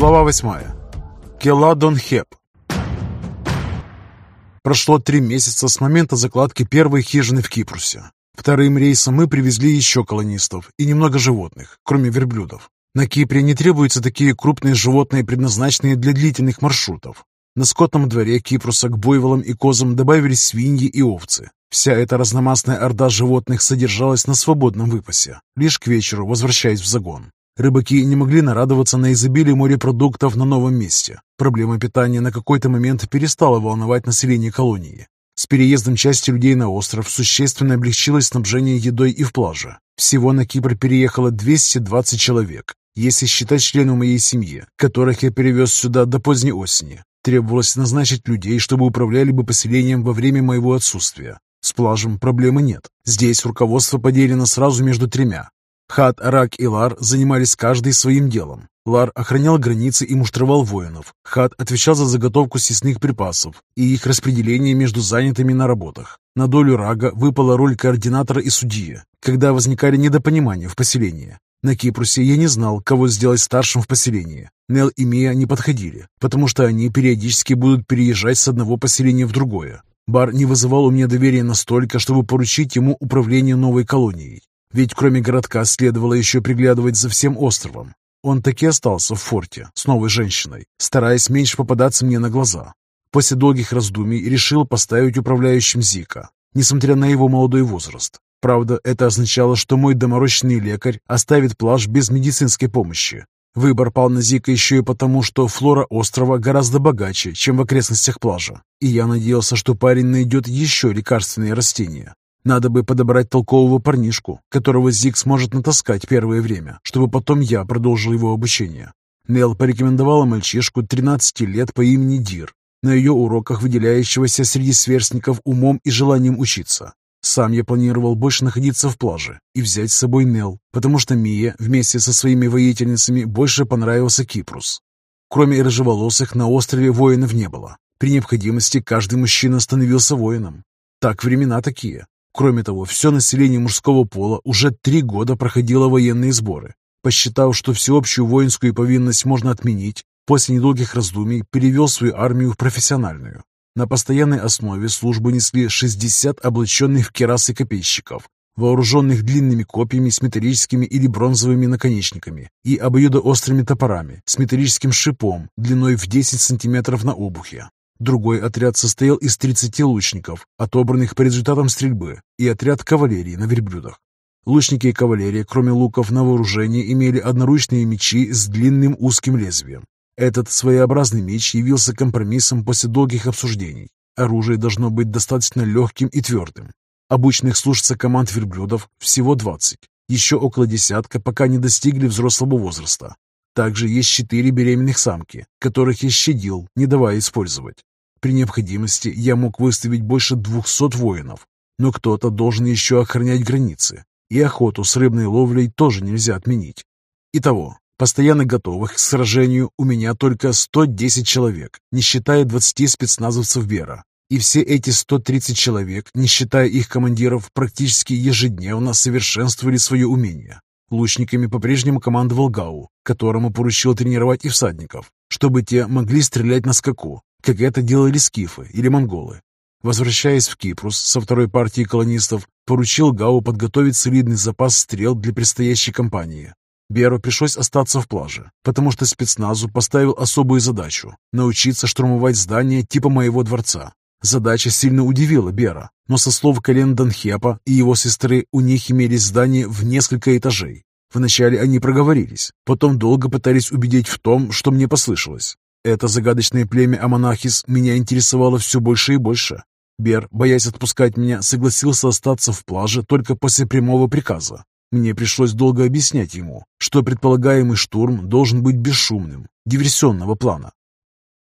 Глава 8. Келадонхеп. Прошло три месяца с момента закладки первой хижины в Кипрусе. Вторым рейсом мы привезли еще колонистов и немного животных, кроме верблюдов. На Кипре не требуются такие крупные животные, предназначенные для длительных маршрутов. На скотном дворе Кипруса к буйволам и козам добавились свиньи и овцы. Вся эта разномастная орда животных содержалась на свободном выпасе, лишь к вечеру возвращаясь в загон. Рыбаки не могли нарадоваться на изобилие морепродуктов на новом месте. Проблема питания на какой-то момент перестала волновать население колонии. С переездом части людей на остров существенно облегчилось снабжение едой и в плаже. Всего на Кипр переехало 220 человек, если считать членов моей семьи, которых я перевез сюда до поздней осени. Требовалось назначить людей, чтобы управляли бы поселением во время моего отсутствия. С плажем проблемы нет. Здесь руководство поделено сразу между тремя. Хат, Рак и Лар занимались каждый своим делом. Лар охранял границы и муштровал воинов. Хат отвечал за заготовку съестных припасов и их распределение между занятыми на работах. На долю Рага выпала роль координатора и судьи, когда возникали недопонимания в поселении. На Кипрусе я не знал, кого сделать старшим в поселении. Нел и Мия не подходили, потому что они периодически будут переезжать с одного поселения в другое. Бар не вызывал у меня доверия настолько, чтобы поручить ему управление новой колонией. Ведь кроме городка следовало еще приглядывать за всем островом. Он таки остался в форте с новой женщиной, стараясь меньше попадаться мне на глаза. После долгих раздумий решил поставить управляющим Зика, несмотря на его молодой возраст. Правда, это означало, что мой доморощенный лекарь оставит плаж без медицинской помощи. Выбор пал на Зика еще и потому, что флора острова гораздо богаче, чем в окрестностях плажа, и я надеялся, что парень найдет еще лекарственные растения. Надо бы подобрать толкового парнишку, которого Зиг сможет натаскать первое время, чтобы потом я продолжил его обучение. Нел порекомендовала мальчишку 13 лет по имени Дир, на ее уроках выделяющегося среди сверстников умом и желанием учиться. Сам я планировал больше находиться в плаже и взять с собой Нел, потому что Мия вместе со своими воительницами больше понравился Кипрус. Кроме рыжеволосых на острове воинов не было. При необходимости каждый мужчина становился воином. Так времена такие. Кроме того, все население мужского пола уже три года проходило военные сборы. Посчитав, что всеобщую воинскую повинность можно отменить, после недолгих раздумий перевел свою армию в профессиональную. На постоянной основе службу несли 60 облаченных в керасы копейщиков, вооруженных длинными копьями с металлическими или бронзовыми наконечниками и обоюдоострыми топорами с металлическим шипом длиной в 10 сантиметров на обухе. Другой отряд состоял из 30 лучников, отобранных по результатам стрельбы, и отряд кавалерии на верблюдах. Лучники и кавалерия, кроме луков на вооружении, имели одноручные мечи с длинным узким лезвием. Этот своеобразный меч явился компромиссом после долгих обсуждений. Оружие должно быть достаточно легким и твердым. Обычных слушаться команд верблюдов всего 20, еще около десятка, пока не достигли взрослого возраста. Также есть четыре беременных самки, которых я щадил, не давая использовать. При необходимости я мог выставить больше двухсот воинов, но кто-то должен еще охранять границы, и охоту с рыбной ловлей тоже нельзя отменить. Итого, постоянно готовых к сражению у меня только 110 человек, не считая 20 спецназовцев Вера. И все эти 130 человек, не считая их командиров, практически ежедневно совершенствовали свое умение. Лучниками по-прежнему командовал Гау, которому поручил тренировать и всадников, чтобы те могли стрелять на скаку, как это делали скифы или монголы. Возвращаясь в Кипрус со второй партией колонистов, поручил Гау подготовить солидный запас стрел для предстоящей кампании. Беру пришлось остаться в плаже, потому что спецназу поставил особую задачу – научиться штурмовать здания типа моего дворца. Задача сильно удивила Бера, но со слов колен Данхепа и его сестры у них имелись здания в несколько этажей. Вначале они проговорились, потом долго пытались убедить в том, что мне послышалось. Это загадочное племя Аманахис меня интересовало все больше и больше. Бер, боясь отпускать меня, согласился остаться в плаже только после прямого приказа. Мне пришлось долго объяснять ему, что предполагаемый штурм должен быть бесшумным, диверсионного плана.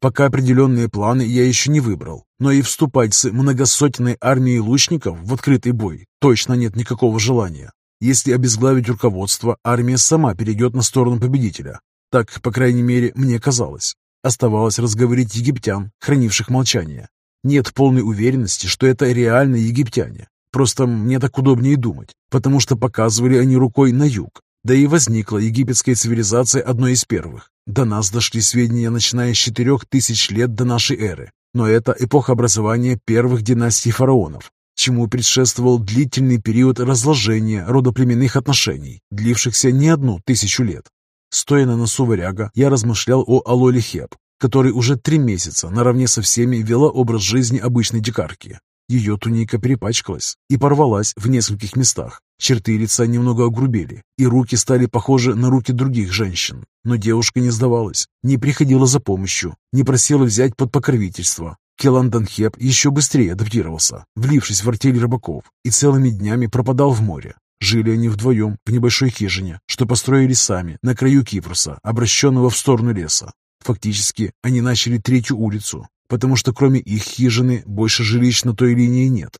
Пока определенные планы я еще не выбрал, но и вступать с многосотенной армией лучников в открытый бой точно нет никакого желания. Если обезглавить руководство, армия сама перейдет на сторону победителя. Так, по крайней мере, мне казалось. Оставалось разговорить египтян, хранивших молчание. Нет полной уверенности, что это реально египтяне. Просто мне так удобнее думать, потому что показывали они рукой на юг. Да и возникла египетская цивилизация одной из первых. До нас дошли сведения, начиная с 4000 лет до нашей эры, но это эпоха образования первых династий фараонов, чему предшествовал длительный период разложения родоплеменных отношений, длившихся не одну тысячу лет. Стоя на носу варяга, я размышлял о Алоле Хеб, который уже три месяца наравне со всеми вела образ жизни обычной дикарки. Ее туника перепачкалась и порвалась в нескольких местах. Черты лица немного огрубели, и руки стали похожи на руки других женщин. Но девушка не сдавалась, не приходила за помощью, не просила взять под покровительство. Келанданхеп еще быстрее адаптировался, влившись в артель рыбаков, и целыми днями пропадал в море. Жили они вдвоем в небольшой хижине, что построили сами, на краю Кипруса, обращенного в сторону леса. Фактически, они начали третью улицу, потому что кроме их хижины больше жилищ на той линии нет.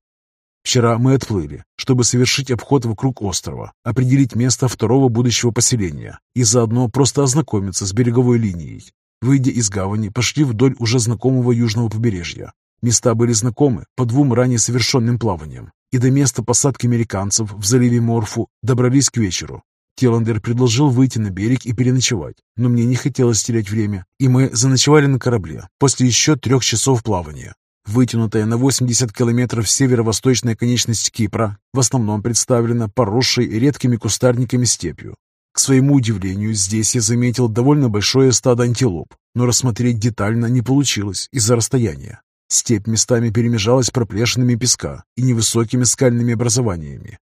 Вчера мы отплыли, чтобы совершить обход вокруг острова, определить место второго будущего поселения и заодно просто ознакомиться с береговой линией. Выйдя из гавани, пошли вдоль уже знакомого южного побережья. Места были знакомы по двум ранее совершенным плаваниям, и до места посадки американцев в заливе Морфу добрались к вечеру. Теландер предложил выйти на берег и переночевать, но мне не хотелось терять время, и мы заночевали на корабле после еще трех часов плавания. Вытянутая на 80 километров северо-восточная конечность Кипра в основном представлена поросшей редкими кустарниками степью. К своему удивлению, здесь я заметил довольно большое стадо антилоп, но рассмотреть детально не получилось из-за расстояния. Степь местами перемежалась проплешинами песка и невысокими скальными образованиями,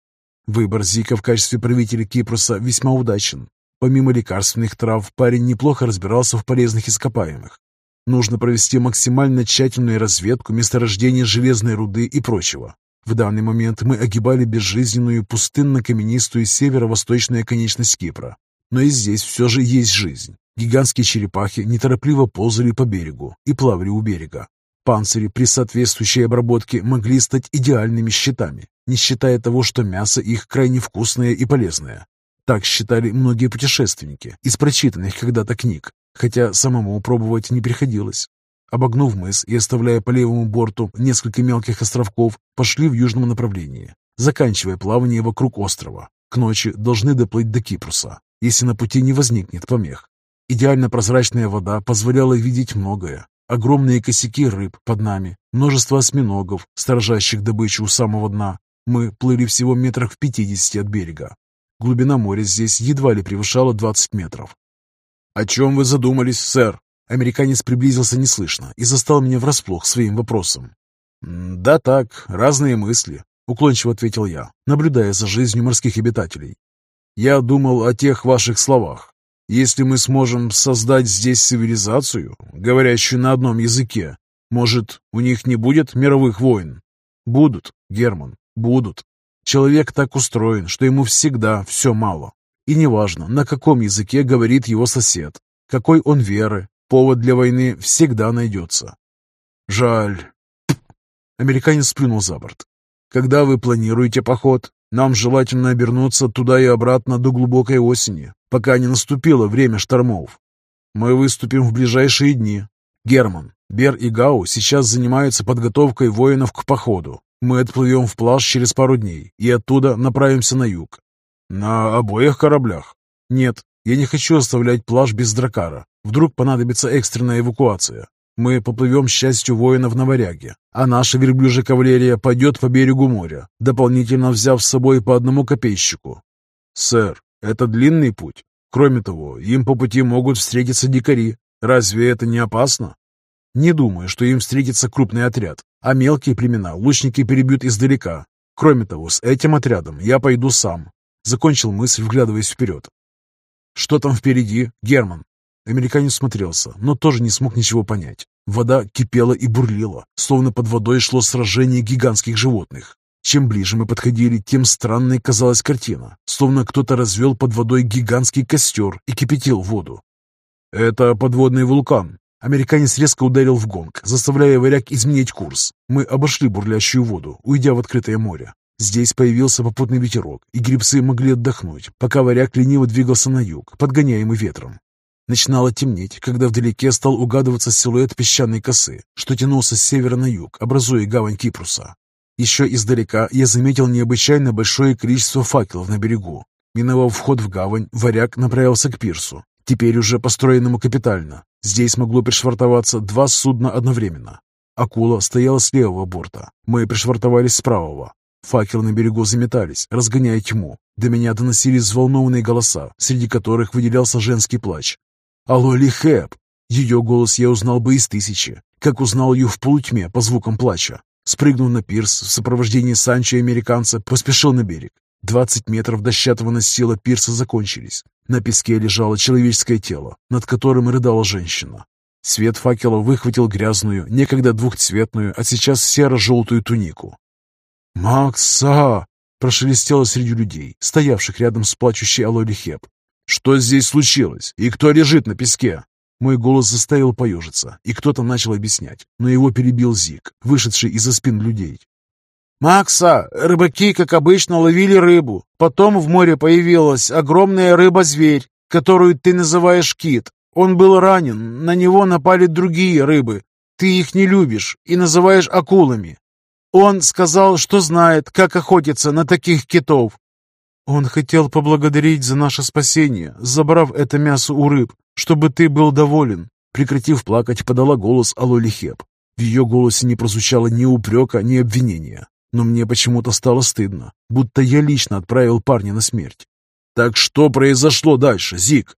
Выбор Зика в качестве правителя Кипруса весьма удачен. Помимо лекарственных трав, парень неплохо разбирался в полезных ископаемых. Нужно провести максимально тщательную разведку месторождения железной руды и прочего. В данный момент мы огибали безжизненную пустынно-каменистую северо-восточную конечность Кипра. Но и здесь все же есть жизнь. Гигантские черепахи неторопливо ползали по берегу и плавали у берега. Панцири при соответствующей обработке могли стать идеальными щитами, не считая того, что мясо их крайне вкусное и полезное. Так считали многие путешественники из прочитанных когда-то книг, хотя самому пробовать не приходилось. Обогнув мыс и оставляя по левому борту несколько мелких островков, пошли в южном направлении, заканчивая плавание вокруг острова. К ночи должны доплыть до Кипруса, если на пути не возникнет помех. Идеально прозрачная вода позволяла видеть многое, Огромные косяки рыб под нами, множество осьминогов, сторожащих добычу у самого дна. Мы плыли всего метрах в пятидесяти от берега. Глубина моря здесь едва ли превышала 20 метров. «О чем вы задумались, сэр?» Американец приблизился неслышно и застал меня врасплох своим вопросом. «Да так, разные мысли», — уклончиво ответил я, наблюдая за жизнью морских обитателей. «Я думал о тех ваших словах. Если мы сможем создать здесь цивилизацию, говорящую на одном языке, может, у них не будет мировых войн? Будут, Герман, будут. Человек так устроен, что ему всегда все мало. И неважно, на каком языке говорит его сосед, какой он веры, повод для войны всегда найдется. Жаль. Американец сплюнул за борт. Когда вы планируете поход? Нам желательно обернуться туда и обратно до глубокой осени, пока не наступило время штормов. Мы выступим в ближайшие дни. Герман, Бер и Гау сейчас занимаются подготовкой воинов к походу. Мы отплывем в плаж через пару дней и оттуда направимся на юг. На обоих кораблях? Нет, я не хочу оставлять плаж без дракара. Вдруг понадобится экстренная эвакуация. Мы поплывем с частью воинов на варяге, а наша верблюжья кавалерия пойдет по берегу моря, дополнительно взяв с собой по одному копейщику. Сэр, это длинный путь. Кроме того, им по пути могут встретиться дикари. Разве это не опасно? Не думаю, что им встретится крупный отряд, а мелкие племена лучники перебьют издалека. Кроме того, с этим отрядом я пойду сам. Закончил мысль, вглядываясь вперед. Что там впереди, Герман? Американец смотрелся, но тоже не смог ничего понять. Вода кипела и бурлила, словно под водой шло сражение гигантских животных. Чем ближе мы подходили, тем странной казалась картина, словно кто-то развел под водой гигантский костер и кипятил воду. «Это подводный вулкан». Американец резко ударил в гонг, заставляя варяг изменить курс. Мы обошли бурлящую воду, уйдя в открытое море. Здесь появился попутный ветерок, и грибцы могли отдохнуть, пока варяг лениво двигался на юг, подгоняемый ветром. Начинало темнеть, когда вдалеке стал угадываться силуэт песчаной косы, что тянулся с севера на юг, образуя гавань Кипруса. Еще издалека я заметил необычайно большое количество факелов на берегу. Миновав вход в гавань, варяг направился к пирсу. теперь уже построенному капитально. Здесь могло пришвартоваться два судна одновременно. Акула стояла с левого борта, мы пришвартовались с правого. Факелы на берегу заметались, разгоняя тьму. До меня доносились взволнованные голоса, среди которых выделялся женский плач. «Алло, Лихеп!» Ее голос я узнал бы из тысячи, как узнал ее в полутьме по звукам плача. Спрыгнув на пирс в сопровождении Санчо и американца, поспешил на берег. Двадцать метров дощатого настила пирса закончились. На песке лежало человеческое тело, над которым рыдала женщина. Свет факела выхватил грязную, некогда двухцветную, а сейчас серо-желтую тунику. «Макса!» — прошелестело среди людей, стоявших рядом с плачущей Алоли Хеп. «Что здесь случилось? И кто лежит на песке?» Мой голос заставил поежиться, и кто-то начал объяснять, но его перебил Зик, вышедший из-за спин людей. «Макса, рыбаки, как обычно, ловили рыбу. Потом в море появилась огромная рыба-зверь, которую ты называешь кит. Он был ранен, на него напали другие рыбы. Ты их не любишь и называешь акулами. Он сказал, что знает, как охотиться на таких китов. Он хотел поблагодарить за наше спасение, забрав это мясо у рыб, чтобы ты был доволен. Прекратив плакать, подала голос Алоли Хеп. В ее голосе не прозвучало ни упрека, ни обвинения. Но мне почему-то стало стыдно, будто я лично отправил парня на смерть. «Так что произошло дальше, Зик?»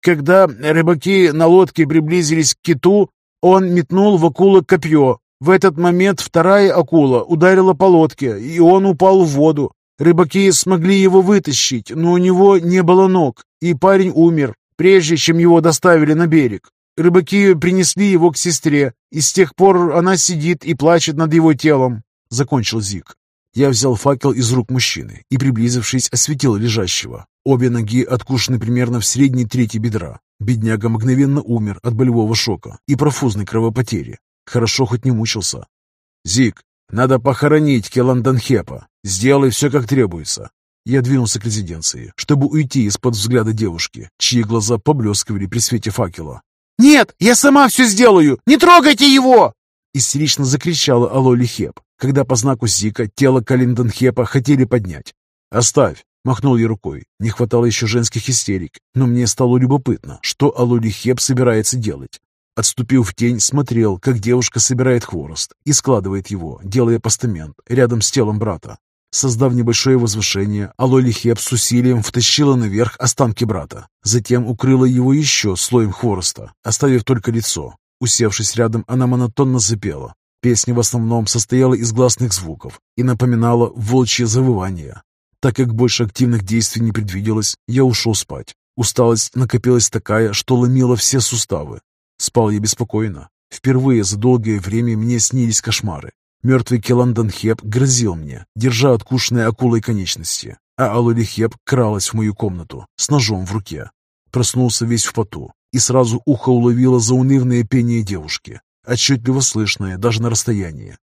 Когда рыбаки на лодке приблизились к киту, он метнул в акулу копье. В этот момент вторая акула ударила по лодке, и он упал в воду. Рыбаки смогли его вытащить, но у него не было ног, и парень умер, прежде чем его доставили на берег. Рыбаки принесли его к сестре, и с тех пор она сидит и плачет над его телом», — закончил Зик. Я взял факел из рук мужчины и, приблизившись, осветил лежащего. Обе ноги откушены примерно в средней трети бедра. Бедняга мгновенно умер от болевого шока и профузной кровопотери. Хорошо хоть не мучился. «Зик, надо похоронить Келанданхепа. Сделай все, как требуется». Я двинулся к резиденции, чтобы уйти из-под взгляда девушки, чьи глаза поблескивали при свете факела. «Нет, я сама все сделаю! Не трогайте его!» Истерично закричала Алоли Хеп, когда по знаку Зика тело Калинденхепа хотели поднять. «Оставь!» — махнул я рукой. Не хватало еще женских истерик, но мне стало любопытно, что Алоли Хеп собирается делать. Отступив в тень, смотрел, как девушка собирает хворост и складывает его, делая постамент рядом с телом брата. Создав небольшое возвышение, Алоли Хеп с усилием втащила наверх останки брата. Затем укрыла его еще слоем хвороста, оставив только лицо. Усевшись рядом, она монотонно запела. Песня в основном состояла из гласных звуков и напоминала волчье завывание. Так как больше активных действий не предвиделось, я ушел спать. Усталость накопилась такая, что ломила все суставы. Спал я беспокойно. Впервые за долгое время мне снились кошмары. Мертвый Келандан Хеп грозил мне, держа откушенные акулой конечности, а Алули Хеп кралась в мою комнату с ножом в руке. Проснулся весь в поту, и сразу ухо уловило заунывное пение девушки, отчетливо слышное даже на расстоянии.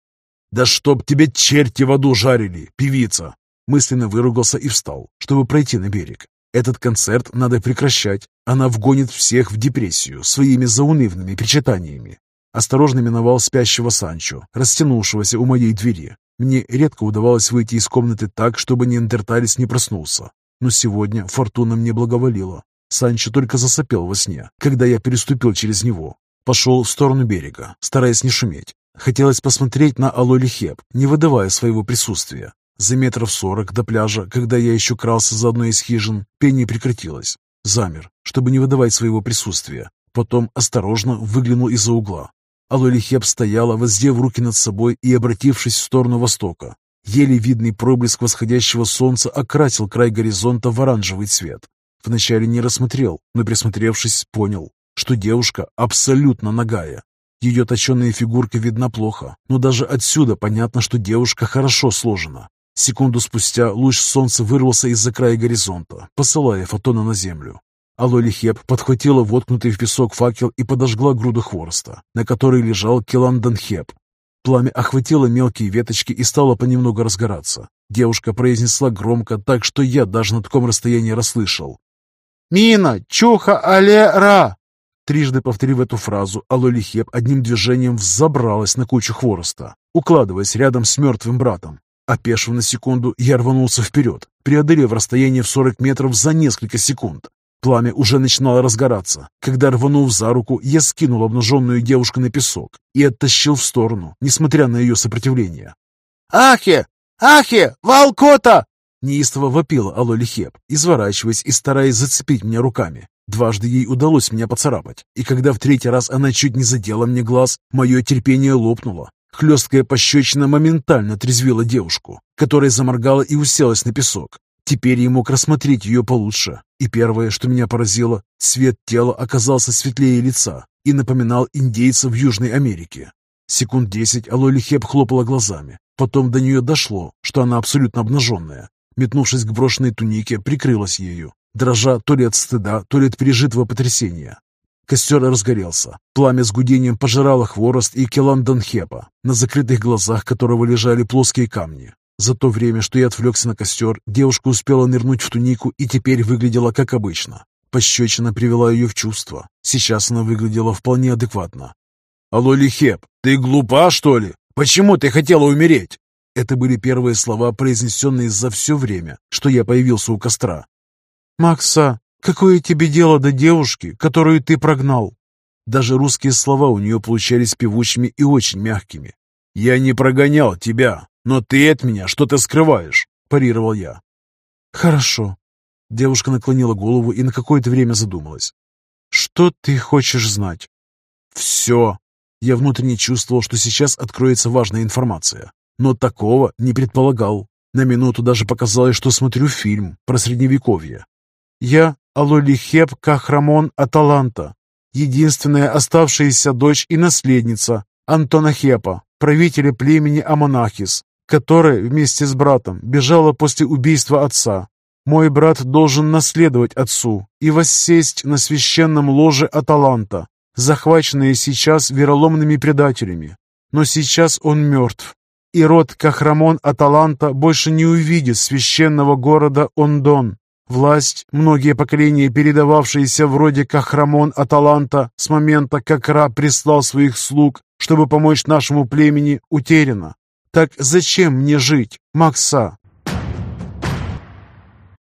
«Да чтоб тебе черти в аду жарили, певица!» Мысленно выругался и встал, чтобы пройти на берег. Этот концерт надо прекращать. Она вгонит всех в депрессию своими заунывными причитаниями. Осторожно миновал спящего Санчо, растянувшегося у моей двери. Мне редко удавалось выйти из комнаты так, чтобы неандерталец не проснулся. Но сегодня фортуна мне благоволила. Санчо только засопел во сне, когда я переступил через него. Пошел в сторону берега, стараясь не шуметь. Хотелось посмотреть на Алоли Хеп, не выдавая своего присутствия. За метров сорок до пляжа, когда я еще крался за одной из хижин, пение прекратилось. Замер, чтобы не выдавать своего присутствия. Потом осторожно выглянул из-за угла. Алоли Хеп стояла, воздев руки над собой и обратившись в сторону востока. Еле видный проблеск восходящего солнца окрасил край горизонта в оранжевый цвет. Вначале не рассмотрел, но присмотревшись, понял, что девушка абсолютно нагая. Ее точеная фигурка видна плохо, но даже отсюда понятно, что девушка хорошо сложена. Секунду спустя луч солнца вырвался из-за края горизонта, посылая фотона на землю. Алоли Хеп подхватила воткнутый в песок факел и подожгла груду хвороста, на которой лежал Келандан Хеп. Пламя охватило мелкие веточки и стало понемногу разгораться. Девушка произнесла громко, так что я даже на таком расстоянии расслышал. «Мина! Чуха але Трижды повторив эту фразу, Алоли Хеп одним движением взобралась на кучу хвороста, укладываясь рядом с мертвым братом. Опешив на секунду, я рванулся вперед, преодолев расстояние в 40 метров за несколько секунд. Пламя уже начинало разгораться, когда, рванув за руку, я скинул обнаженную девушку на песок и оттащил в сторону, несмотря на ее сопротивление. «Ахе! Ахе! Волкота!» Неистово вопила Алоли Хеп, изворачиваясь и стараясь зацепить меня руками. Дважды ей удалось меня поцарапать, и когда в третий раз она чуть не задела мне глаз, мое терпение лопнуло. Хлесткая пощечина моментально трезвила девушку, которая заморгала и уселась на песок. Теперь я мог рассмотреть ее получше, и первое, что меня поразило, цвет тела оказался светлее лица и напоминал индейца в Южной Америке. Секунд десять Алоли Хеп хлопала глазами, потом до нее дошло, что она абсолютно обнаженная. Метнувшись к брошенной тунике, прикрылась ею, дрожа то ли от стыда, то ли от пережитого потрясения. Костер разгорелся. Пламя с гудением пожирало хворост и келан Донхепа, на закрытых глазах которого лежали плоские камни. За то время, что я отвлекся на костер, девушка успела нырнуть в тунику и теперь выглядела как обычно. Пощечина привела ее в чувство. Сейчас она выглядела вполне адекватно. «Алло, Лихеп, ты глупа, что ли? Почему ты хотела умереть?» Это были первые слова, произнесенные за все время, что я появился у костра. «Макса, какое тебе дело до девушки, которую ты прогнал?» Даже русские слова у нее получались певучими и очень мягкими. «Я не прогонял тебя, но ты от меня что-то скрываешь», – парировал я. «Хорошо». Девушка наклонила голову и на какое-то время задумалась. «Что ты хочешь знать?» «Все». Я внутренне чувствовал, что сейчас откроется важная информация, но такого не предполагал. На минуту даже показалось, что смотрю фильм про Средневековье. Я Алолихеп Кахрамон Аталанта, единственная оставшаяся дочь и наследница Антона Хепа, правителя племени Амонахис, которая вместе с братом бежала после убийства отца. Мой брат должен наследовать отцу и воссесть на священном ложе Аталанта, захваченные сейчас вероломными предателями. Но сейчас он мертв, и род Кахрамон Аталанта больше не увидит священного города Ондон, Власть, многие поколения передававшиеся вроде Кахрамон Аталанта с момента, как Ра прислал своих слуг, чтобы помочь нашему племени, утеряна. Так зачем мне жить, Макса?